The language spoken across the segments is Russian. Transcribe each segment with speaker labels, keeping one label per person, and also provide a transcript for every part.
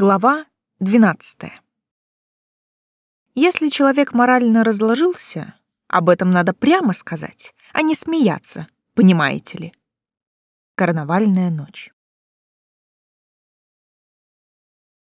Speaker 1: Глава 12. Если человек морально разложился, об этом надо прямо сказать, а не смеяться, понимаете ли. Карнавальная ночь.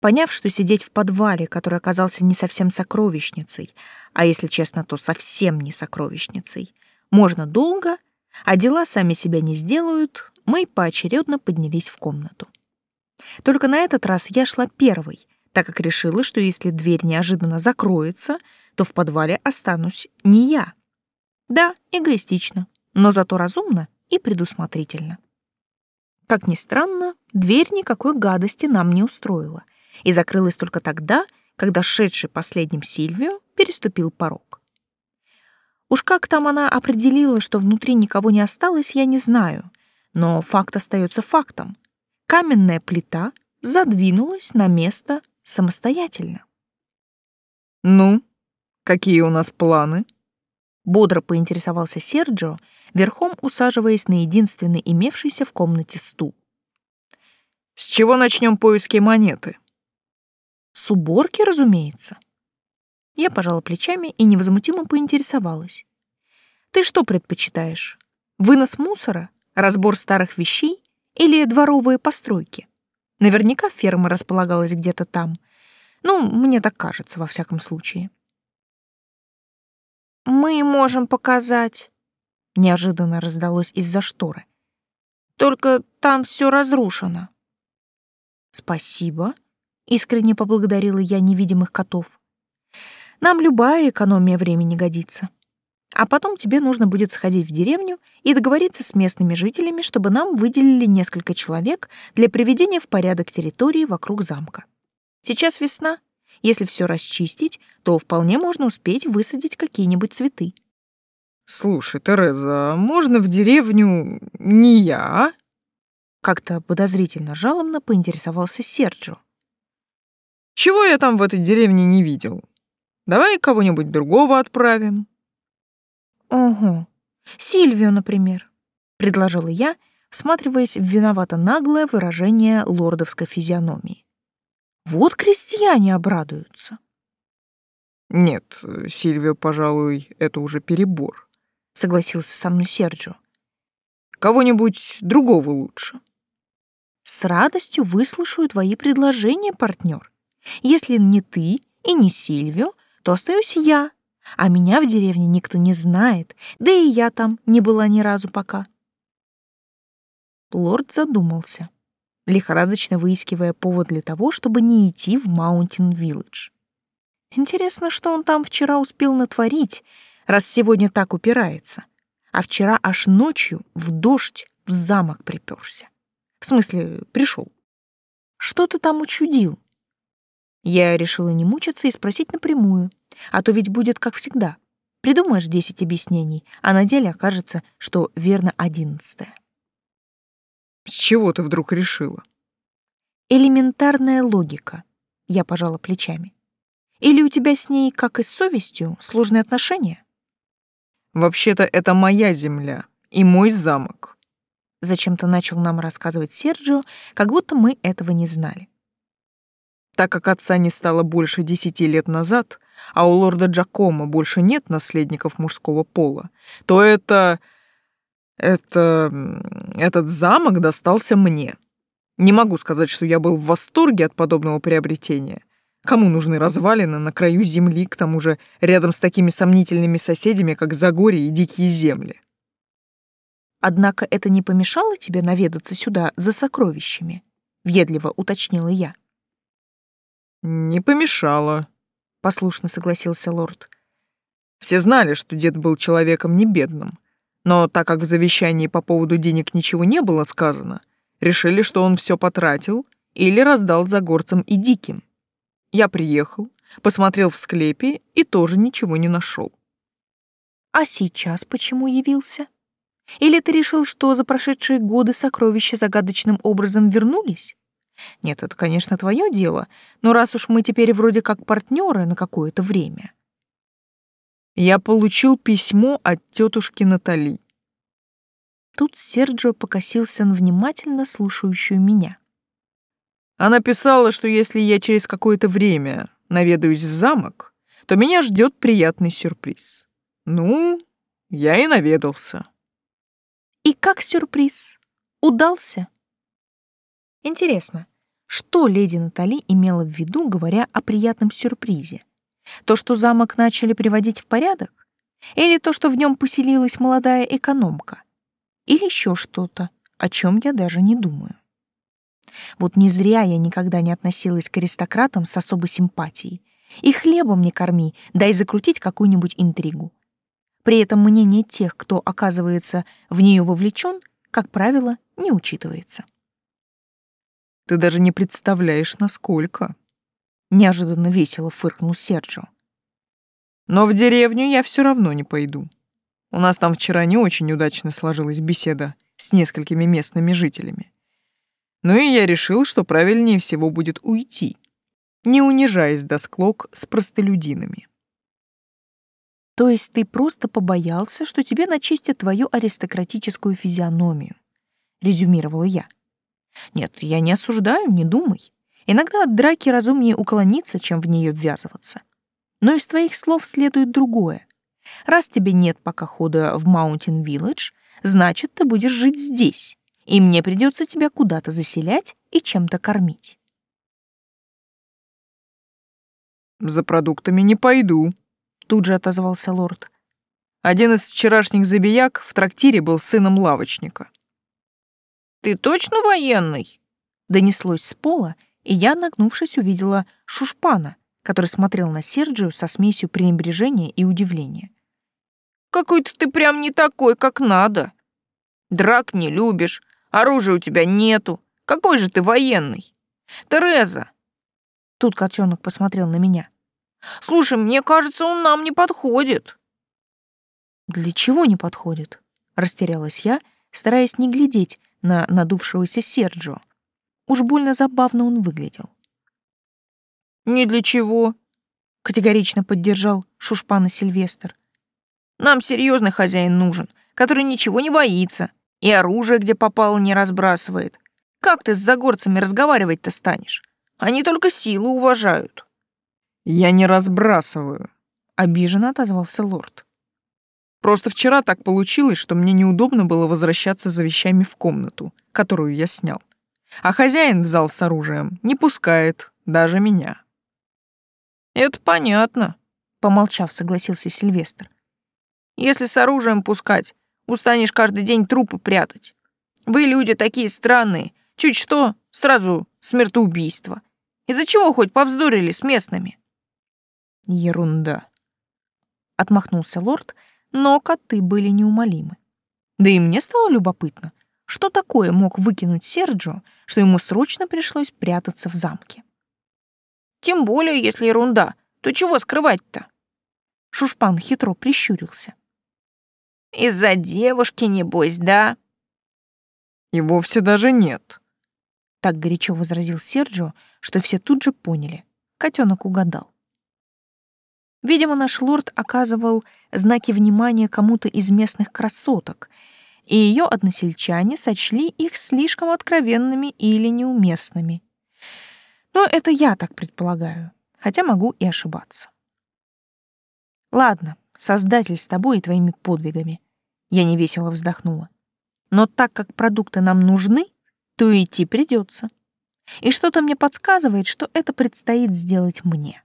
Speaker 1: Поняв, что сидеть в подвале, который оказался не совсем сокровищницей, а если честно, то совсем не сокровищницей, можно долго, а дела сами себя не сделают, мы поочередно поднялись в комнату. Только на этот раз я шла первой, так как решила, что если дверь неожиданно закроется, то в подвале останусь не я. Да, эгоистично, но зато разумно и предусмотрительно. Как ни странно, дверь никакой гадости нам не устроила и закрылась только тогда, когда шедший последним Сильвио переступил порог. Уж как там она определила, что внутри никого не осталось, я не знаю, но факт остается фактом каменная плита задвинулась на место самостоятельно.
Speaker 2: «Ну, какие у нас планы?»
Speaker 1: Бодро поинтересовался Серджио, верхом усаживаясь на единственный имевшийся в комнате стул.
Speaker 2: «С чего начнем поиски монеты?»
Speaker 1: «С уборки, разумеется». Я пожала плечами и невозмутимо поинтересовалась. «Ты что предпочитаешь? Вынос мусора? Разбор старых вещей? Или дворовые постройки. Наверняка ферма располагалась где-то там. Ну, мне так кажется, во всяком случае. «Мы можем показать», — неожиданно раздалось из-за шторы. «Только там все разрушено». «Спасибо», — искренне поблагодарила я невидимых котов. «Нам любая экономия времени годится». А потом тебе нужно будет сходить в деревню и договориться с местными жителями, чтобы нам выделили несколько человек для приведения в порядок территории вокруг замка. Сейчас весна. Если все расчистить, то вполне можно успеть высадить какие-нибудь цветы.
Speaker 2: Слушай, Тереза, а можно в деревню не я? А?
Speaker 1: Как-то подозрительно жалобно поинтересовался Серджо.
Speaker 2: Чего я там в этой деревне не видел? Давай кого-нибудь другого отправим.
Speaker 1: «Ого, Сильвию, например», — предложила я, всматриваясь в виновато наглое выражение лордовской физиономии. «Вот крестьяне обрадуются».
Speaker 2: «Нет, Сильвия, пожалуй, это уже перебор», — согласился со мной Серджио. «Кого-нибудь другого лучше».
Speaker 1: «С радостью выслушаю твои предложения, партнер. Если не ты и не Сильвио, то остаюсь я, а меня в деревне никто не знает, да и я там не была ни разу пока. Лорд задумался, лихорадочно выискивая повод для того, чтобы не идти в Маунтин-Виллидж. Интересно, что он там вчера успел натворить, раз сегодня так упирается. А вчера аж ночью в дождь в замок приперся. В смысле, пришел. Что ты там учудил? Я решила не мучиться и спросить напрямую, а то ведь будет как всегда. Придумаешь десять объяснений, а на деле окажется, что верно одиннадцатое.
Speaker 2: С чего ты вдруг решила?
Speaker 1: Элементарная логика. Я пожала плечами. Или у тебя с ней, как и с совестью, сложные отношения?
Speaker 2: Вообще-то это моя земля и мой замок.
Speaker 1: Зачем-то начал нам рассказывать Серджио, как будто мы этого не знали.
Speaker 2: Так как отца не стало больше десяти лет назад, а у лорда Джакома больше нет наследников мужского пола, то это... это... этот замок достался мне. Не могу сказать, что я был в восторге от подобного приобретения. Кому нужны развалины на краю земли, к тому же рядом с такими сомнительными соседями, как Загорье и Дикие земли?
Speaker 1: Однако это не помешало тебе наведаться сюда за сокровищами, въедливо уточнила я.
Speaker 2: «Не помешало», — послушно согласился лорд. «Все знали, что дед был человеком не бедным, но так как в завещании по поводу денег ничего не было сказано, решили, что он все потратил или раздал за горцам и диким. Я приехал, посмотрел в склепе и тоже ничего не нашел.
Speaker 1: «А сейчас почему явился? Или ты решил, что за прошедшие годы сокровища загадочным образом вернулись?» Нет, это, конечно, твое дело, но раз уж мы теперь вроде как партнеры на какое-то время.
Speaker 2: Я получил письмо от тетушки Натали.
Speaker 1: Тут Серджио покосился на внимательно слушающую меня.
Speaker 2: Она писала, что если я через какое-то время наведаюсь в замок, то меня ждет приятный сюрприз. Ну, я и наведался.
Speaker 1: И как сюрприз? Удался? Интересно, что леди Натали имела в виду, говоря о приятном сюрпризе? То, что замок начали приводить в порядок? Или то, что в нем поселилась молодая экономка? Или еще что-то, о чем я даже не думаю? Вот не зря я никогда не относилась к аристократам с особой симпатией. И хлебом не корми, дай закрутить какую-нибудь интригу. При этом мнение тех, кто оказывается в нее вовлечен, как правило, не учитывается.
Speaker 2: Ты даже не представляешь, насколько.
Speaker 1: Неожиданно весело фыркнул Серджо.
Speaker 2: Но в деревню я все равно не пойду. У нас там вчера не очень удачно сложилась беседа с несколькими местными жителями. Ну и я решил, что правильнее всего будет уйти, не унижаясь до склок с простолюдинами.
Speaker 1: То есть ты просто побоялся, что тебе начистят твою аристократическую физиономию, резюмировала я. Нет, я не осуждаю, не думай. Иногда от драки разумнее уклониться, чем в нее ввязываться. Но из твоих слов следует другое. Раз тебе нет пока хода в Маунтин Вилледж, значит, ты будешь жить здесь, и мне придется тебя куда-то заселять и чем-то кормить.
Speaker 2: «За продуктами не пойду», — тут же отозвался лорд. Один из вчерашних забияк в трактире был сыном лавочника.
Speaker 1: «Ты точно военный?» Донеслось с пола, и я, нагнувшись, увидела Шушпана, который смотрел на Серджию со смесью пренебрежения и удивления. «Какой-то ты прям не такой, как надо. Драк не любишь, оружия у тебя нету. Какой же ты военный? Тереза!» Тут котенок посмотрел на меня. «Слушай, мне кажется, он нам не подходит». «Для чего не подходит?» Растерялась я, стараясь не глядеть на надувшегося Серджио. Уж больно забавно он выглядел. «Ни для чего», — категорично поддержал Шушпана Сильвестр. «Нам серьезный хозяин нужен, который ничего не боится и оружие, где попало, не разбрасывает. Как ты с загорцами разговаривать-то станешь? Они только силу уважают».
Speaker 2: «Я не разбрасываю», — обиженно отозвался лорд. Просто вчера так получилось, что мне неудобно было возвращаться за вещами в комнату, которую я снял. А хозяин в зал с оружием не пускает даже меня.
Speaker 1: «Это понятно», — помолчав, согласился Сильвестр. «Если с оружием пускать, устанешь каждый день трупы прятать. Вы, люди, такие странные. Чуть что, сразу смертоубийство. Из-за чего хоть повздорили с местными?»
Speaker 2: «Ерунда», — отмахнулся лорд, — но коты были неумолимы. Да и мне стало любопытно, что такое мог выкинуть Серджио, что ему срочно пришлось прятаться в замке.
Speaker 1: Тем более, если ерунда, то чего скрывать-то?
Speaker 2: Шушпан хитро прищурился.
Speaker 1: Из-за девушки, небось, да?
Speaker 2: И вовсе даже нет.
Speaker 1: Так горячо возразил Серджио, что все тут же поняли. Котенок угадал. Видимо, наш лорд оказывал знаки внимания кому-то из местных красоток, и ее односельчане сочли их слишком откровенными или неуместными. Но это я так предполагаю, хотя могу и ошибаться. Ладно, создатель с тобой и твоими подвигами. Я невесело вздохнула. Но так как продукты нам нужны, то идти придется. И что-то мне подсказывает, что это предстоит сделать мне.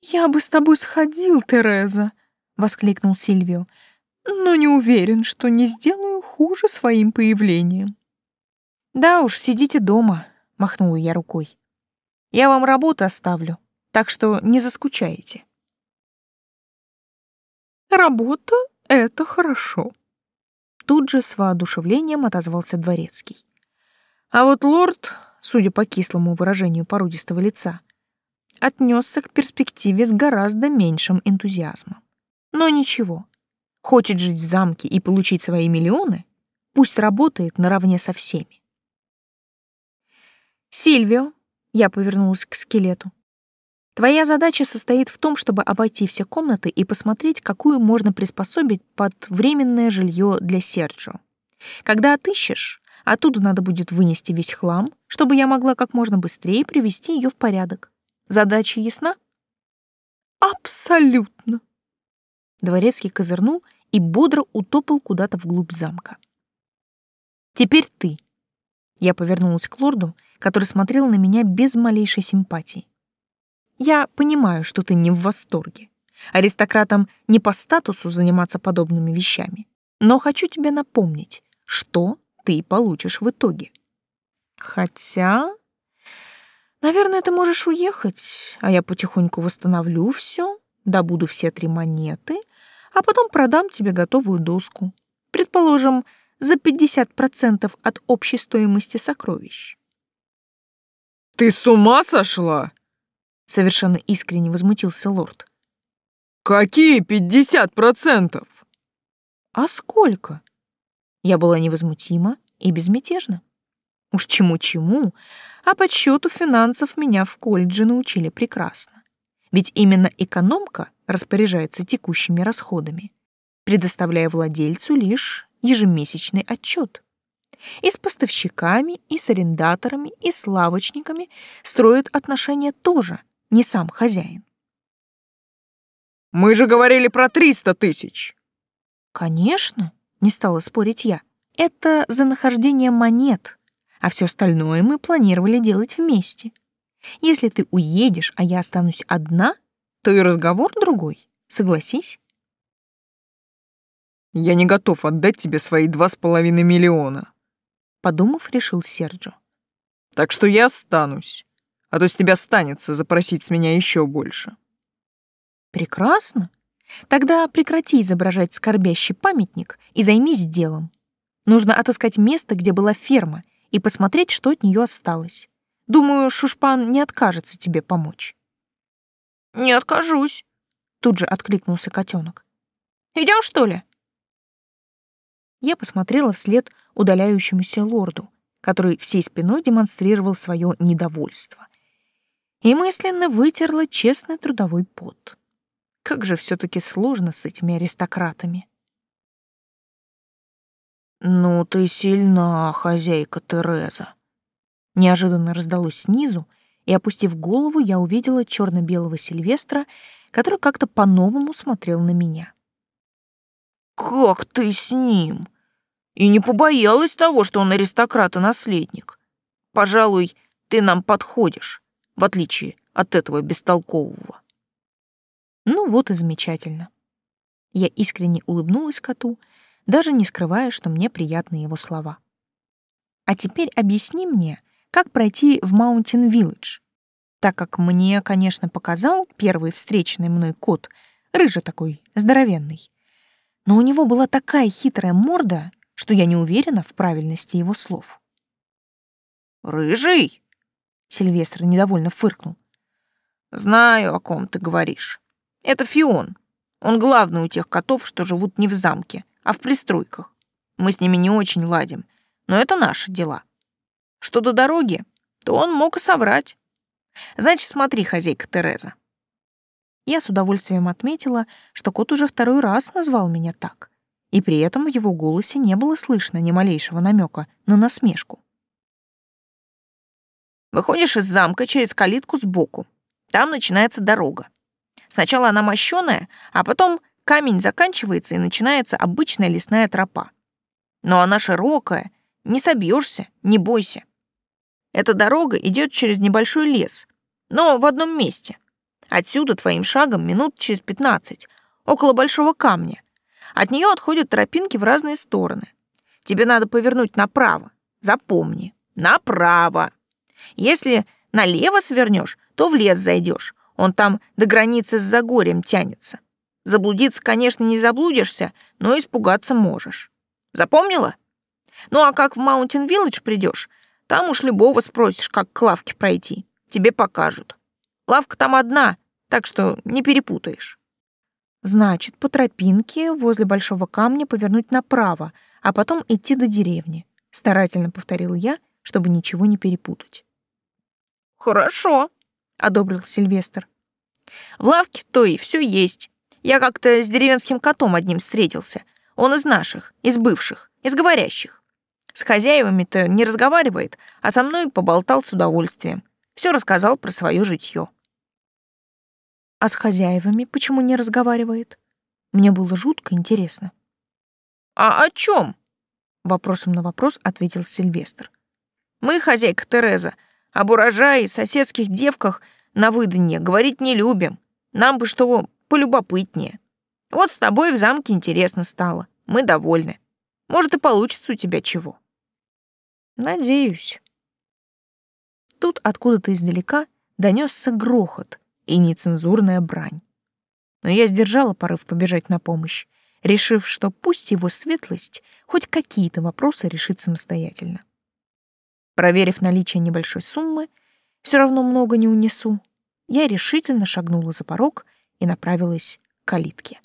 Speaker 2: «Я бы с тобой сходил, Тереза», — воскликнул Сильвио, «но не уверен, что не сделаю хуже своим появлением».
Speaker 1: «Да уж, сидите дома», — махнула я рукой. «Я вам работу оставлю, так что не заскучаете».
Speaker 2: «Работа — это хорошо», —
Speaker 1: тут же с воодушевлением отозвался дворецкий.
Speaker 2: А вот лорд, судя по кислому выражению породистого лица, отнесся к перспективе с гораздо меньшим энтузиазмом. Но ничего. Хочет жить в замке и получить свои миллионы? Пусть работает наравне со всеми.
Speaker 1: «Сильвио», — я повернулась к скелету, «твоя задача состоит в том, чтобы обойти все комнаты и посмотреть, какую можно приспособить под временное жилье для Серджио. Когда отыщешь, Оттуда надо будет вынести весь хлам, чтобы я могла как можно быстрее привести ее в порядок. Задача ясна?
Speaker 2: Абсолютно.
Speaker 1: Дворецкий козырнул и бодро утопал куда-то вглубь замка. Теперь ты. Я повернулась к лорду, который смотрел на меня без малейшей симпатии. Я понимаю, что ты не в восторге. Аристократам не по статусу заниматься подобными вещами. Но хочу тебе напомнить, что ты получишь в итоге. Хотя, наверное, ты можешь уехать, а я потихоньку восстановлю все, добуду все три монеты, а потом продам тебе готовую доску. Предположим, за 50% от общей стоимости сокровищ.
Speaker 2: «Ты с ума сошла?»
Speaker 1: Совершенно искренне возмутился лорд.
Speaker 2: «Какие 50%?»
Speaker 1: «А сколько?» Я была невозмутима и безмятежна. Уж чему-чему, а подсчету финансов меня в колледже научили прекрасно. Ведь именно экономка распоряжается текущими расходами, предоставляя владельцу лишь ежемесячный отчет. И с поставщиками, и с арендаторами, и с лавочниками строят отношения тоже не сам хозяин.
Speaker 2: Мы же говорили про триста тысяч.
Speaker 1: Конечно, не стала спорить я. Это за нахождение монет, а все остальное мы планировали делать вместе. Если ты уедешь, а я останусь одна, то и разговор другой, согласись?
Speaker 2: Я не готов отдать тебе свои два с половиной миллиона.
Speaker 1: Подумав, решил Серджо.
Speaker 2: Так что я останусь, а то с тебя станется запросить с меня еще больше.
Speaker 1: Прекрасно. Тогда прекрати изображать скорбящий памятник и займись делом. Нужно отыскать место, где была ферма, и посмотреть, что от нее осталось. Думаю, Шушпан не откажется тебе помочь.
Speaker 3: Не откажусь,
Speaker 1: тут же откликнулся котенок.
Speaker 3: Идем, что ли?
Speaker 1: Я посмотрела вслед удаляющемуся лорду, который всей спиной демонстрировал свое недовольство. И мысленно вытерла честный трудовой пот. Как же все таки сложно с этими аристократами. «Ну ты сильна, хозяйка Тереза!» Неожиданно раздалось снизу, и, опустив голову, я увидела черно белого Сильвестра, который как-то по-новому смотрел на меня.
Speaker 3: «Как ты с ним? И не побоялась того, что он аристократ и наследник? Пожалуй, ты нам подходишь, в отличие от этого бестолкового».
Speaker 1: Ну вот и замечательно. Я искренне улыбнулась коту, даже не скрывая, что мне приятны его слова. А теперь объясни мне, как пройти в Маунтин Виллидж, так как мне, конечно, показал первый встреченный мной кот, рыжий такой, здоровенный. Но у него была такая хитрая морда, что я не уверена в правильности его слов.
Speaker 3: «Рыжий?»
Speaker 1: — Сильвестр недовольно фыркнул.
Speaker 3: «Знаю, о ком ты говоришь. Это Фион. Он главный у тех котов, что живут не в замке, а в пристройках. Мы с ними не очень ладим, но это наши дела. Что до дороги, то он мог и соврать. Значит, смотри, хозяйка Тереза.
Speaker 1: Я с удовольствием отметила, что кот уже второй раз назвал меня так, и при этом в его голосе не было слышно ни малейшего намека на насмешку.
Speaker 3: Выходишь из замка через калитку сбоку. Там начинается дорога. Сначала она мощеная, а потом камень заканчивается и начинается обычная лесная тропа. Но она широкая, не собьешься, не бойся. Эта дорога идет через небольшой лес, но в одном месте. Отсюда твоим шагом минут через пятнадцать, около большого камня. От нее отходят тропинки в разные стороны. Тебе надо повернуть направо. Запомни, направо. Если налево свернешь, то в лес зайдешь, он там до границы с Загорем тянется. Заблудиться, конечно, не заблудишься, но испугаться можешь. Запомнила? Ну а как в Маунтин Виллидж придешь, там уж любого спросишь, как к лавке пройти. Тебе покажут. Лавка там одна, так что не перепутаешь.
Speaker 1: Значит, по тропинке возле большого камня повернуть направо, а потом идти до деревни. Старательно повторил я, чтобы ничего не перепутать.
Speaker 3: Хорошо, одобрил Сильвестр. В лавке той все есть. Я как-то с деревенским котом одним встретился. Он из наших, из бывших, из говорящих. С хозяевами-то не разговаривает, а со мной поболтал с удовольствием. Все рассказал про свое житье.
Speaker 1: А с хозяевами почему не разговаривает? Мне было жутко интересно.
Speaker 3: «А о чем?
Speaker 1: Вопросом на вопрос ответил Сильвестр.
Speaker 3: «Мы, хозяйка Тереза, об урожае соседских девках на выданье говорить не любим. Нам бы что полюбопытнее. Вот с тобой в замке интересно стало. Мы довольны. Может, и получится у тебя чего».
Speaker 1: «Надеюсь». Тут откуда-то издалека донесся грохот и нецензурная брань. Но я сдержала порыв побежать на помощь, решив, что пусть его светлость хоть какие-то вопросы решит самостоятельно. Проверив наличие небольшой суммы, все равно много не унесу, я решительно шагнула за порог и направилась к калитке.